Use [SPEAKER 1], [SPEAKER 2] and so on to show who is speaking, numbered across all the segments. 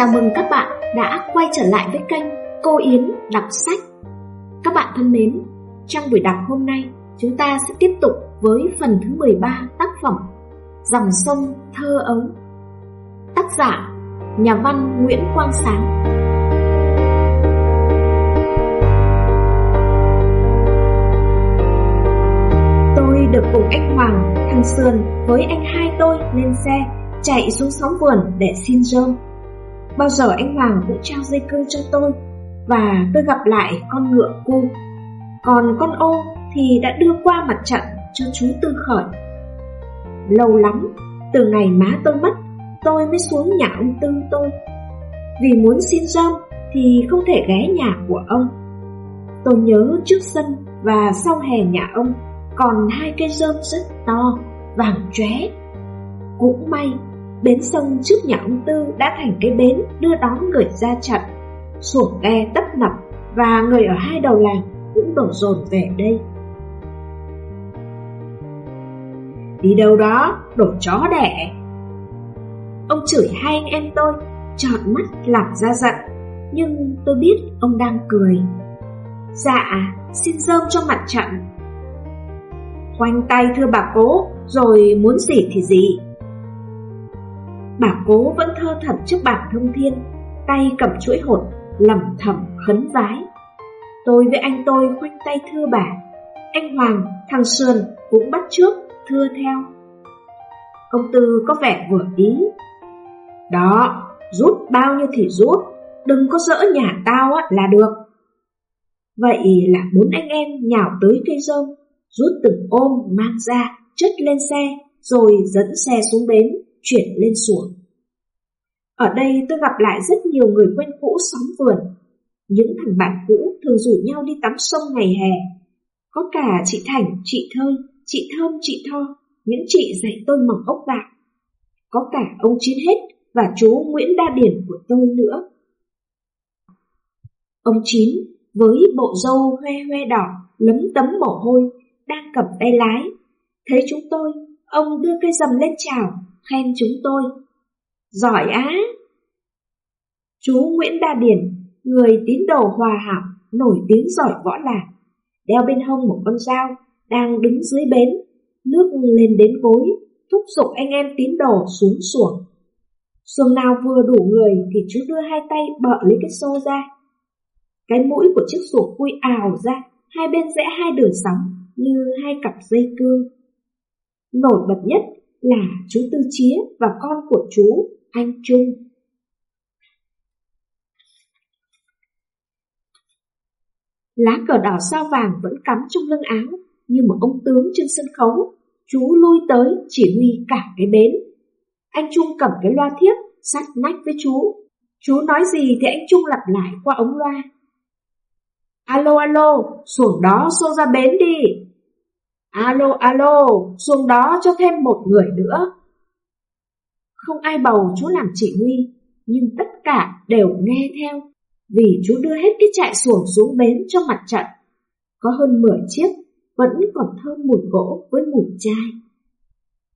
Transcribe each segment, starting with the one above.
[SPEAKER 1] Chào mừng các bạn đã quay trở lại với kênh Cô Yến Đọc Sách. Các bạn thân mến, trong buổi đọc hôm nay chúng ta sẽ tiếp tục với phần thứ 13 tác phẩm Dòng sông thơ ấu. Tác giả Nhà văn Nguyễn Quang Sáng. Tôi được cùng anh Hoàng, thằng Sườn với anh hai tôi lên xe chạy xuống sóng vườn để xin rơm. Bao giờ anh Hoàng cũng trao dây cương cho tôi Và tôi gặp lại con ngựa cu. Còn con ô thì đã đưa qua mặt trận cho chú Tư Khởi. Lâu lắm, từ ngày má tôi mất Tôi mới xuống nhà ông Tư tôi. Vì muốn xin rơm thì không thể ghé nhà của ông. Tôi nhớ trước sân và sau hè nhà ông Còn hai cây rơm rất to, vàng chóe. Cũng may Bến sông trước nhà ông Tư đã thành cái bến đưa đón người ra trận. Xuồng ghe tấp nập và người ở hai đầu làng cũng đổ dồn về đây. Đi đâu đó, đổ chó đẻ. Ông chửi hai anh em tôi, trọn mắt làm ra giận Nhưng tôi biết ông đang cười. Dạ, xin rơm cho mặt trận. Khoanh tay thưa bà cố, rồi muốn gì thì gì Bà cố vẫn thơ thẩn trước bảng thông thiên Tay cầm chuỗi hột lẩm thẩm khấn vái. Tôi với anh tôi khoanh tay thưa bà Anh Hoàng, thằng Sườn cũng bắt trước thưa theo. Ông Tư có vẻ vừa ý. Đó, rút bao nhiêu thì rút Đừng có dỡ nhà tao là được. Vậy là bốn anh em nhào tới cây rơm Rút từng ôm mang ra Chất lên xe Rồi dẫn xe xuống bến chuyển lên xuồng. Ở đây tôi gặp lại rất nhiều người quen cũ xóm vườn. Những thằng bạn cũ thường rủ nhau đi tắm sông ngày hè. Có cả chị Thành, chị Thơi, chị Thơm, chị Tho, những chị dạy tôi mỏng ốc vạc. Có cả ông Chiến Hết và chú Nguyễn Đa Điển của tôi nữa. Ông Chín với bộ râu hoe hoe đỏ, lấm tấm mồ hôi, đang cầm tay lái. Thấy chúng tôi, ông đưa cây dầm lên chào, khen chúng tôi. Giỏi á! Chú Nguyễn Đa Điển, người tín đồ hòa hảo, nổi tiếng giỏi võ lạc, đeo bên hông một con dao, đang đứng dưới bến, nước lên đến gối, thúc giục anh em tín đồ xuống xuồng. Xuồng nào vừa đủ người thì chú đưa hai tay bợ lấy cái xô ra. Cái mũi của chiếc xuồng vui ào ra, hai bên rẽ hai đường sóng như hai cặp dây cương. Nổi bật nhất là chú Tư Chía và con của chú, anh Trung. Lá cờ đỏ sao vàng vẫn cắm trong lưng áo như một ông tướng trên sân khấu. Chú lui tới chỉ huy cả cái bến. Anh Trung cầm cái loa thiếp sát nách với chú. Chú nói gì thì anh Trung lặp lại qua ống loa. Alo alo, xuồng đó xô ra bến đi. Alo alo, xuồng đó cho thêm một người nữa. Không ai bầu chú làm chỉ huy, nhưng tất cả đều nghe theo, vì chú đưa hết cái trại xuồng xuống bến cho mặt trận. Có hơn 10 chiếc, vẫn còn thơm mùi gỗ với mùi chai.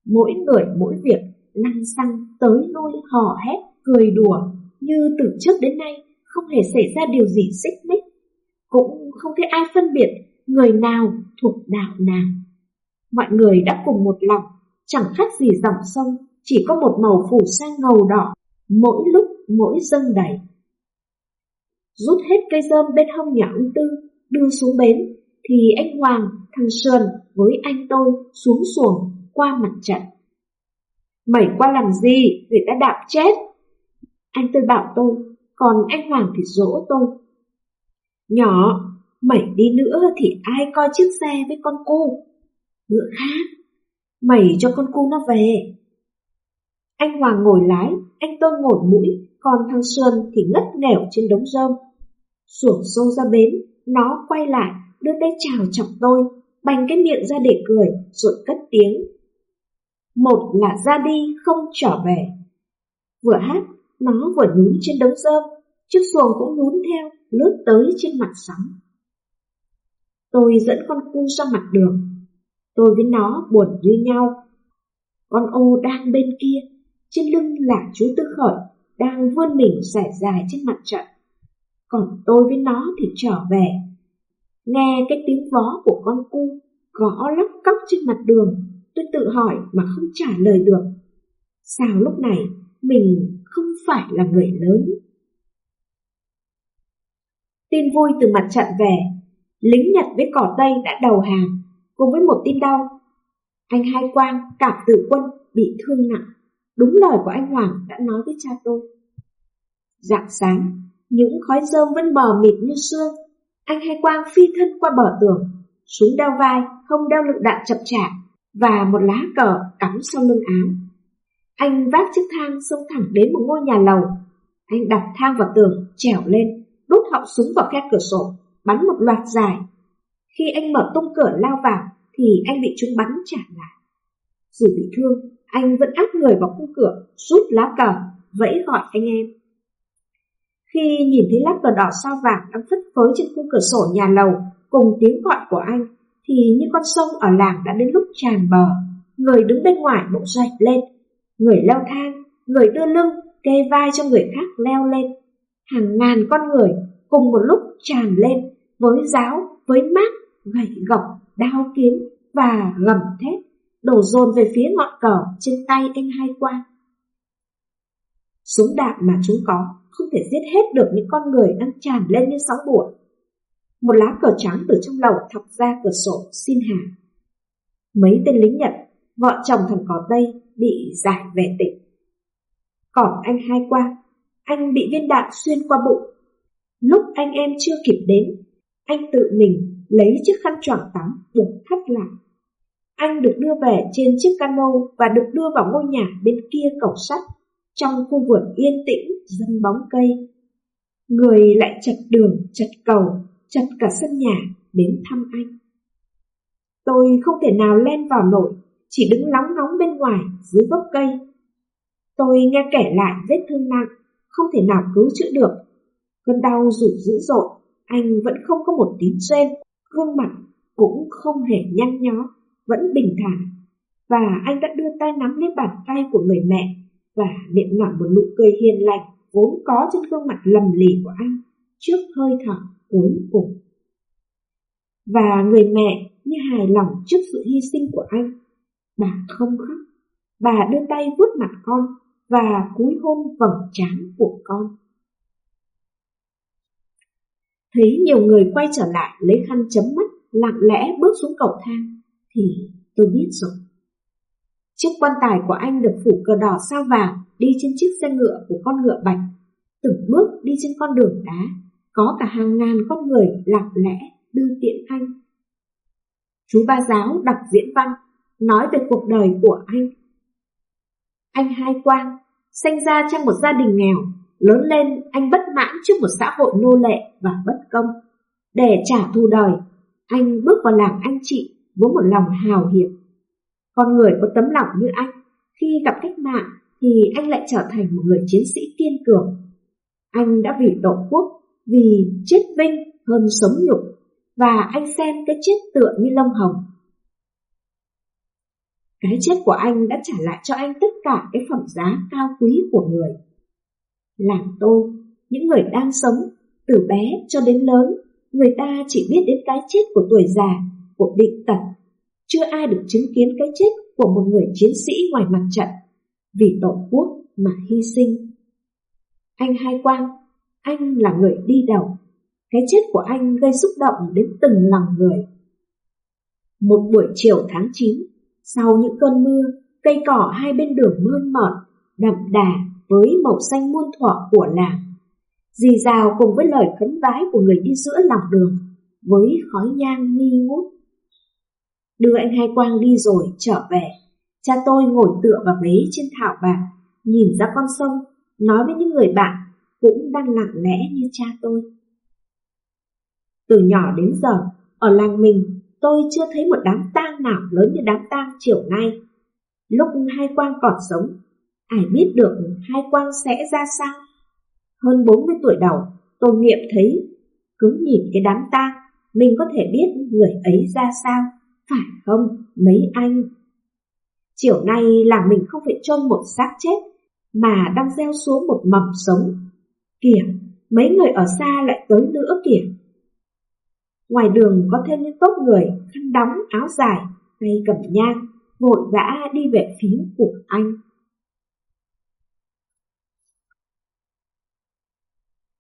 [SPEAKER 1] Mỗi người mỗi việc, lăng xăng tới nôi hò hét, cười đùa, như từ trước đến nay không hề xảy ra điều gì xích mích. Cũng không thấy ai phân biệt người nào thuộc đạo nào. Mọi người đã cùng một lòng, chẳng khác gì dòng sông, chỉ có một màu phủ sang ngầu đỏ, mỗi lúc mỗi dâng đầy. Rút hết cây rơm bên hông nhà ông Tư, đưa xuống bến, thì anh Hoàng, thằng Sơn với anh tôi xuống xuồng qua mặt trận. Mày qua làm gì, người ta đạp chết. Anh tôi bảo tôi, còn anh Hoàng thì dỗ tôi. Nhỏ, mày đi nữa thì ai coi chiếc xe với con cu ngựa khác. Mày cho con cu nó về. Anh Hoàng ngồi lái, anh tôi ngồi mũi, còn thằng Sơn thì ngất nghèo trên đống rơm. Xuồng sâu ra bến, nó quay lại, đưa tay chào chọc tôi, bành cái miệng ra để cười, rồi cất tiếng. Một là ra đi, không trở về. Vừa hát, nó vừa nhún trên đống rơm, chiếc xuồng cũng nhún theo, lướt tới trên mặt sóng. Tôi dẫn con cu ra mặt đường, Tôi với nó buồn như nhau. Con ô đang bên kia, trên lưng là chú Tư Khởi, đang vươn mình dài dài trên mặt trận. Còn tôi với nó thì trở về. Nghe cái tiếng vó của con cu gõ lóc cóc trên mặt đường, tôi tự hỏi mà không trả lời được. Sao lúc này mình không phải là người lớn? Tin vui từ mặt trận về, lính Nhật với cỏ Tây đã đầu hàng, cùng với một tin đau. Anh Hai Quang, cảm tử quân, bị thương nặng. Đúng lời của anh Hoàng đã nói với cha tôi. Dạng sáng, những khói rơm vẫn bờ mịt như sương. Anh Hai Quang phi thân qua bờ tường, súng đeo vai, không đeo lựu đạn chậm chạp và một lá cờ cắm sau lưng áo. Anh vác chiếc thang xông thẳng đến một ngôi nhà lầu. Anh đặt thang vào tường, trèo lên, đút họng súng vào khe cửa sổ, bắn một loạt dài. Khi anh mở tung cửa lao vào, thì anh bị chúng bắn trả lại. Dù bị thương, anh vẫn áp người vào khung cửa, rút lá cờ, vẫy gọi anh em. Khi nhìn thấy lá cờ đỏ sao vàng đang phất phới trên khung cửa sổ nhà lầu cùng tiếng gọi của anh, thì như con sông ở làng đã đến lúc tràn bờ. Người đứng bên ngoài bỗng dậy lên, người leo thang, người đưa lưng, kê vai cho người khác leo lên. Hàng ngàn con người cùng một lúc tràn lên với giáo, với mát, gậy gộc, đao kiếm và gầm thét, đổ dồn về phía ngọn cờ trên tay anh hai quan. Súng đạn mà chúng có không thể giết hết được những con người đang tràn lên như sóng bụi. Một lá cờ trắng từ trong lầu thọc ra cửa sổ xin hàng. Mấy tên lính Nhật, vợ chồng thằng cỏ Tây bị giải về tỉnh. Còn anh hai quan, anh bị viên đạn xuyên qua bụng. Lúc anh em chưa kịp đến, anh tự mình lấy chiếc khăn choàng tắm buộc thắt lại. Anh được đưa về trên chiếc cano và được đưa vào ngôi nhà bên kia cầu sắt, trong khu vườn yên tĩnh, dân bóng cây. Người lại chật đường, chật cầu, chật cả sân nhà đến thăm anh. Tôi không thể nào lên vào nổi, chỉ đứng nóng nóng bên ngoài dưới gốc cây. Tôi nghe kể lại vết thương nặng, không thể nào cứu chữa được. Cơn đau rủ dữ dội, anh vẫn không có một tiếng trên, gương mặt cũng không hề nhăn nhó, vẫn bình thản. Và anh đã đưa tay nắm lấy bàn tay của người mẹ và niệm nở một nụ cười hiền lành vốn có trên gương mặt lầm lì của anh trước hơi thở cuối cùng. Và người mẹ như hài lòng trước sự hy sinh của anh. Bà không khóc, bà đưa tay vuốt mặt con và cúi hôn vầng trán của con. Thấy nhiều người quay trở lại lấy khăn chấm mắt, lặng lẽ bước xuống cầu thang, thì tôi biết rồi. Chiếc quan tài của anh được phủ cờ đỏ sao vàng đi trên chiếc xe ngựa của con ngựa bạch, từng bước đi trên con đường đá, có cả hàng ngàn con người lặng lẽ đưa tiện anh. Chú ba giáo đọc diễn văn, nói về cuộc đời của anh. Anh hai quang, sinh ra trong một gia đình nghèo, lớn lên anh bất mãn trước một xã hội nô lệ và bất công. Để trả thù đời, anh bước vào làng anh chị với một lòng hào hiệp. Con người có tấm lòng như anh, khi gặp cách mạng thì anh lại trở thành một người chiến sĩ kiên cường. Anh đã vì tổ quốc, vì chết vinh hơn sống nhục, và anh xem cái chết tựa như lông hồng. Cái chết của anh đã trả lại cho anh tất cả cái phẩm giá cao quý của người. Làm tôi, những người đang sống, từ bé cho đến lớn, người ta chỉ biết đến cái chết của tuổi già, của bệnh tật. Chưa ai được chứng kiến cái chết của một người chiến sĩ ngoài mặt trận, vì tổ quốc mà hy sinh. Anh Hai Quang, anh là người đi đầu. Cái chết của anh gây xúc động đến từng lòng người. Một buổi chiều tháng 9, sau những cơn mưa, cây cỏ hai bên đường mơn mởn, đậm đà với màu xanh muôn thuở của làng. Dì rào cùng với lời khấn vái của người đi giữa lòng đường, với khói nhang nghi ngút. Đưa anh Hai Quang đi rồi trở về, cha tôi ngồi tựa vào ghế trên thảo bạc, nhìn ra con sông, nói với những người bạn cũng đang lặng lẽ như cha tôi. Từ nhỏ đến giờ, ở làng mình, tôi chưa thấy một đám tang nào lớn như đám tang chiều nay. Lúc hai quang còn sống, ai biết được hai quang sẽ ra sao? Hơn 40 tuổi đầu, tôi nghiệm thấy, cứ nhìn cái đám tang, mình có thể biết người ấy ra sao, phải không mấy anh? Chiều nay làng mình không phải chôn một xác chết, mà đang gieo xuống một mầm sống. Kìa, mấy người ở xa lại tới nữa kìa. Ngoài đường có thêm những tốt người, khăn đóng, áo dài, tay cầm nhang, vội vã đi về phía của anh.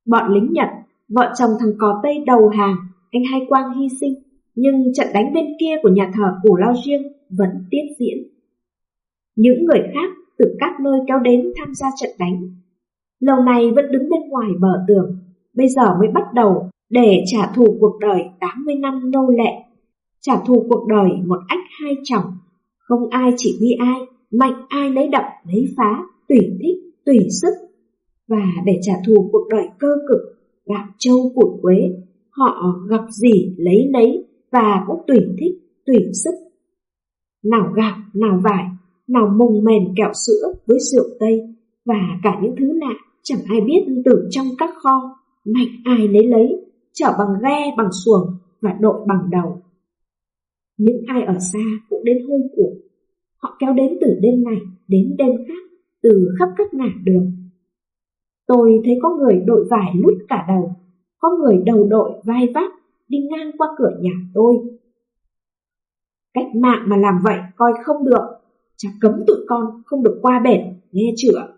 [SPEAKER 1] Bọn lính Nhật, vợ chồng thằng cò Tây đầu hàng, anh Hai Quang hy sinh, nhưng trận đánh bên kia của nhà thờ Củ Lao Riêng vẫn tiếp diễn. Những người khác từ các nơi kéo đến tham gia trận đánh. Lâu nay vẫn đứng bên ngoài bờ tường, bây giờ mới bắt đầu để trả thù cuộc đời 80 năm nô lệ, trả thù cuộc đời một ách hai chồng, không ai chỉ huy ai, mạnh ai lấy đậm lấy phá, tùy thích, tùy sức. Và để trả thù cuộc đời cơ cực, gạo châu của quế, họ gặp gì lấy nấy và cũng tùy thích, tùy sức. Nào gạo, nào vải, nào mùng mền kẹo sữa với rượu tây, và cả những thứ lạ chẳng ai biết từ trong các kho, mạnh ai lấy lấy, chở bằng ghe bằng xuồng và đội bằng đầu. Những ai ở xa cũng đến hôi của. Họ kéo đến từ đêm này đến đêm khác, từ khắp các ngả đường. Tôi thấy có người đội vải lút cả đầu, có người đầu đội vai vác đi ngang qua cửa nhà tôi. Cách mạng mà làm vậy coi không được, cha cấm tụi con không được qua bển, nghe chưa?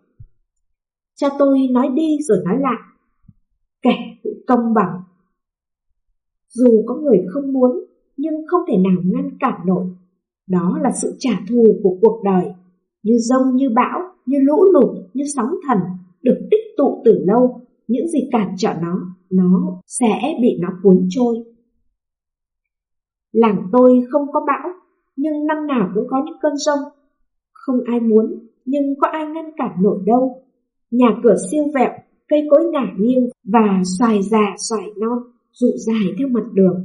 [SPEAKER 1] Cha tôi nói đi rồi nói lại, kẻ cũng công bằng. Dù có người không muốn, nhưng không thể nào ngăn cản nổi. Đó là sự trả thù của cuộc đời, như rông như bão, như lũ lụt, như sóng thần, được tích tụ từ lâu, những gì cản trở nó, nó sẽ bị nó cuốn trôi. Làng tôi không có bão, nhưng năm nào cũng có những cơn rông. Không ai muốn, nhưng có ai ngăn cản nổi đâu. Nhà cửa siêu vẹo, cây cối ngả nghiêng và xoài già xoài non, rụ dài theo mặt đường.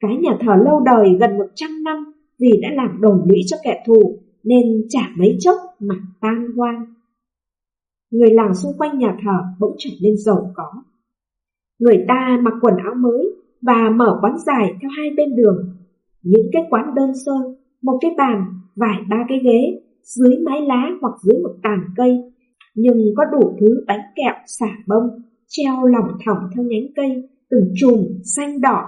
[SPEAKER 1] Cái nhà thờ lâu đời gần 100 năm vì đã làm đồn lũy cho kẻ thù nên chả mấy chốc mà tan hoang. Người làng xung quanh nhà thờ bỗng trở nên giàu có. Người ta mặc quần áo mới và mở quán dài theo hai bên đường. Những cái quán đơn sơ, một cái bàn, vài ba cái ghế, dưới mái lá hoặc dưới một tàn cây, nhưng có đủ thứ bánh kẹo, xả bông, treo lỏng thỏng theo nhánh cây, từng chùm xanh đỏ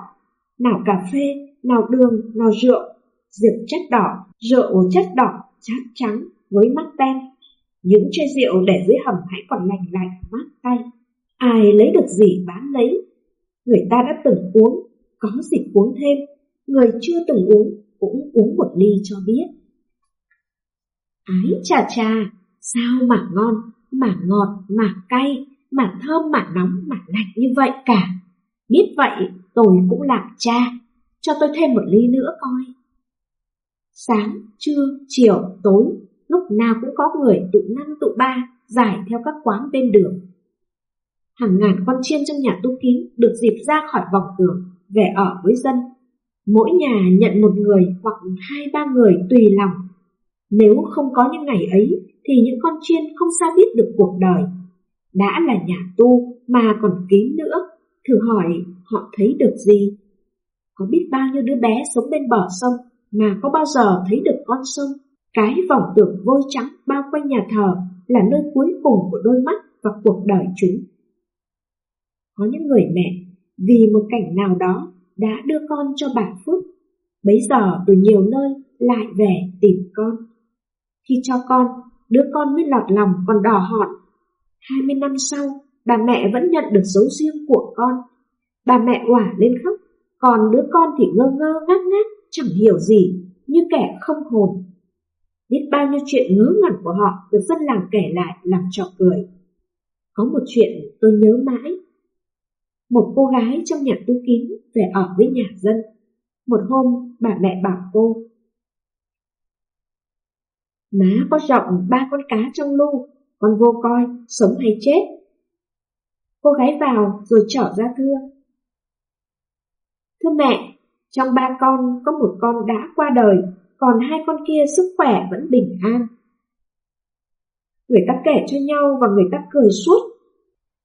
[SPEAKER 1] nào cà phê, nào đường, nào rượu, rượu chất đỏ, rượu chất đỏ, chát trắng với mắt tem. Những chai rượu để dưới hầm hãy còn lành lạnh, mát tay. Ai lấy được gì bán lấy. Người ta đã từng uống, có dịch uống thêm. Người chưa từng uống, cũng uống một ly cho biết. Ái chà chà, sao mà ngon, mà ngọt, mà cay, mà thơm, mà nóng, mà lạnh như vậy cả. Biết vậy, tôi cũng làm cha, cho tôi thêm một ly nữa coi. Sáng, trưa, chiều, tối, lúc nào cũng có người tụ năm tụ ba giải theo các quán bên đường. Hàng ngàn con chiên trong nhà tu kín được dịp ra khỏi vòng tường, về ở với dân. Mỗi nhà nhận một người hoặc hai ba người tùy lòng. Nếu không có những ngày ấy thì những con chiên không sao biết được cuộc đời. Đã là nhà tu mà còn kín nữa Thử hỏi họ thấy được gì? Có biết bao nhiêu đứa bé sống bên bờ sông mà có bao giờ thấy được con sông? Cái vòng tường vôi trắng bao quanh nhà thờ là nơi cuối cùng của đôi mắt và cuộc đời chúng. Có những người mẹ vì một cảnh nào đó đã đưa con cho bà Phước. Bấy giờ từ nhiều nơi lại về tìm con. Khi cho con, đứa con mới lọt lòng còn đỏ hòn. Hai mươi năm sau, bà mẹ vẫn nhận được dấu riêng của con. Bà mẹ quả lên khóc, còn đứa con thì ngơ ngơ ngác ngác, chẳng hiểu gì, như kẻ không hồn. Biết bao nhiêu chuyện ngớ ngẩn của họ được dân làng kể lại làm trò cười. Có một chuyện tôi nhớ mãi. Một cô gái trong nhà tu kín về ở với nhà dân. Một hôm bà mẹ bảo cô Má có rộng ba con cá trong lu, con vô coi, sống hay chết. Cô gái vào rồi trở ra thưa. Thưa mẹ, trong ba con có một con đã qua đời, còn hai con kia sức khỏe vẫn bình an. Người ta kể cho nhau và người ta cười suốt.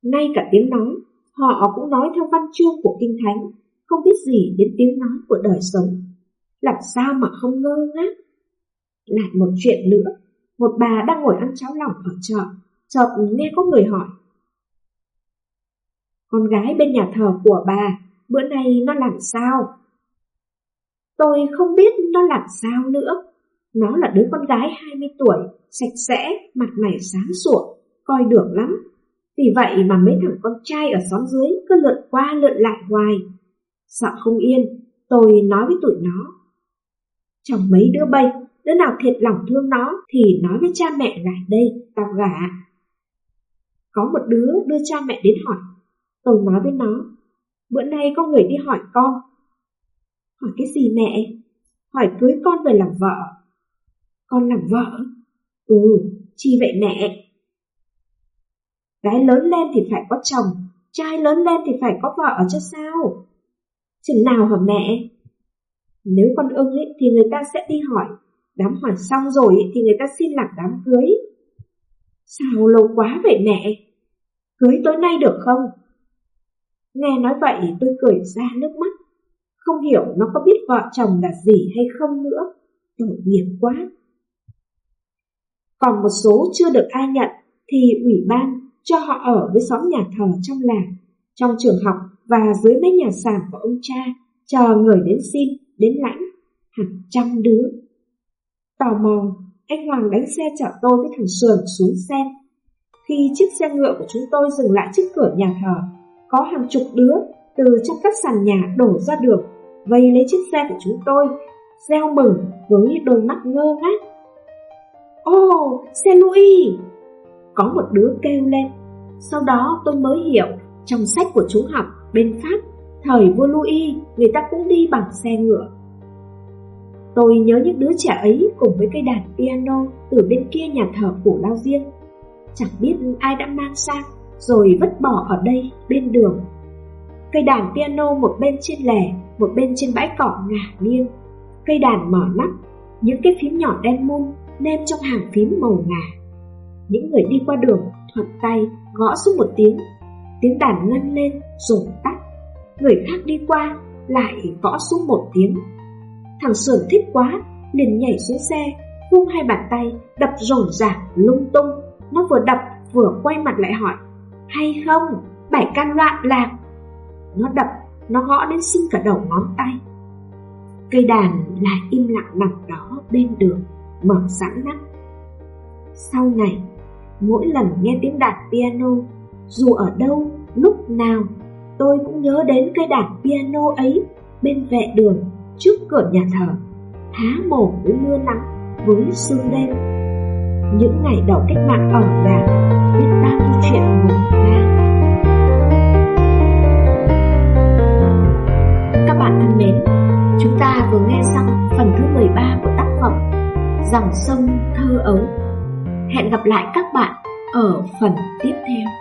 [SPEAKER 1] Ngay cả tiếng nói, họ cũng nói theo văn chương của Kinh Thánh, không biết gì đến tiếng nói của đời sống. Làm sao mà không ngơ ngác? Lại một chuyện nữa, một bà đang ngồi ăn cháo lỏng ở chợ, chợt nghe có người hỏi. Con gái bên nhà thờ của bà, bữa nay nó làm sao? Tôi không biết nó làm sao nữa. Nó là đứa con gái 20 tuổi, sạch sẽ, mặt mày sáng sủa, coi được lắm. Vì vậy mà mấy thằng con trai ở xóm dưới cứ lượn qua lượn lại hoài. Sợ không yên, tôi nói với tụi nó. Trong mấy đứa bay, đứa nào thiệt lòng thương nó thì nói với cha mẹ lại đây, tao gả. Có một đứa đưa cha mẹ đến hỏi. Tôi nói với nó, bữa nay có người đi hỏi con. Hỏi cái gì mẹ? Hỏi cưới con về làm vợ. Con làm vợ? Ừ, chi vậy mẹ? Gái lớn lên thì phải có chồng, trai lớn lên thì phải có vợ chứ sao? Chừng nào hả mẹ? Nếu con ưng ấy, thì người ta sẽ đi hỏi, đám hỏi xong rồi ấy, thì người ta xin làm đám cưới. Sao lâu quá vậy mẹ? Cưới tối nay được không? Nghe nói vậy tôi cười ra nước mắt, không hiểu nó có biết vợ chồng là gì hay không nữa, tội nghiệp quá. Còn một số chưa được ai nhận thì ủy ban cho họ ở với xóm nhà thờ trong làng, trong trường học và dưới mấy nhà sàn của ông cha, chờ người đến xin, đến lãnh, hàng trăm đứa. Tò mò, anh Hoàng đánh xe chở tôi với thằng Sườn xuống xem Khi chiếc xe ngựa của chúng tôi dừng lại trước cửa nhà thờ, có hàng chục đứa từ trong các sàn nhà đổ ra đường, vây lấy chiếc xe của chúng tôi, reo mừng với đôi mắt ngơ ngác. ô oh, xe Louis! Có một đứa kêu lên. Sau đó tôi mới hiểu, trong sách của chú học bên Pháp, thời vua Louis, người ta cũng đi bằng xe ngựa. Tôi nhớ những đứa trẻ ấy cùng với cây đàn piano từ bên kia nhà thờ phủ lao riêng. Chẳng biết ai đã mang sang, rồi vứt bỏ ở đây, bên đường. Cây đàn piano một bên trên lề, một bên trên bãi cỏ ngả nghiêng. Cây đàn mở nắp, những cái phím nhỏ đen môn nêm trong hàng phím màu ngà. Những người đi qua đường thuận tay gõ xuống một tiếng, tiếng đàn ngân lên rồi tắt. Người khác đi qua lại gõ xuống một tiếng. Thằng Sườn thích quá, liền nhảy xuống xe, vung hai bàn tay, đập rồn rả lung tung. Nó vừa đập vừa quay mặt lại hỏi, hay không, bảy can loạn lạc. Nó đập, nó gõ đến sưng cả đầu ngón tay. Cây đàn lại im lặng nằm đó bên đường, mở sẵn nắp. Sau này, mỗi lần nghe tiếng đàn piano, dù ở đâu, lúc nào, tôi cũng nhớ đến cây đàn piano ấy bên vệ đường trước cửa nhà thờ, há mồm với mưa nắng, với sương đêm. Những ngày đầu cách mạng ở vàng, biết bao nhiêu chuyện buồn ngang. Các bạn thân mến, chúng ta vừa nghe xong phần thứ 13 của tác phẩm Dòng sông thơ ấu Hẹn gặp lại các bạn ở phần tiếp theo.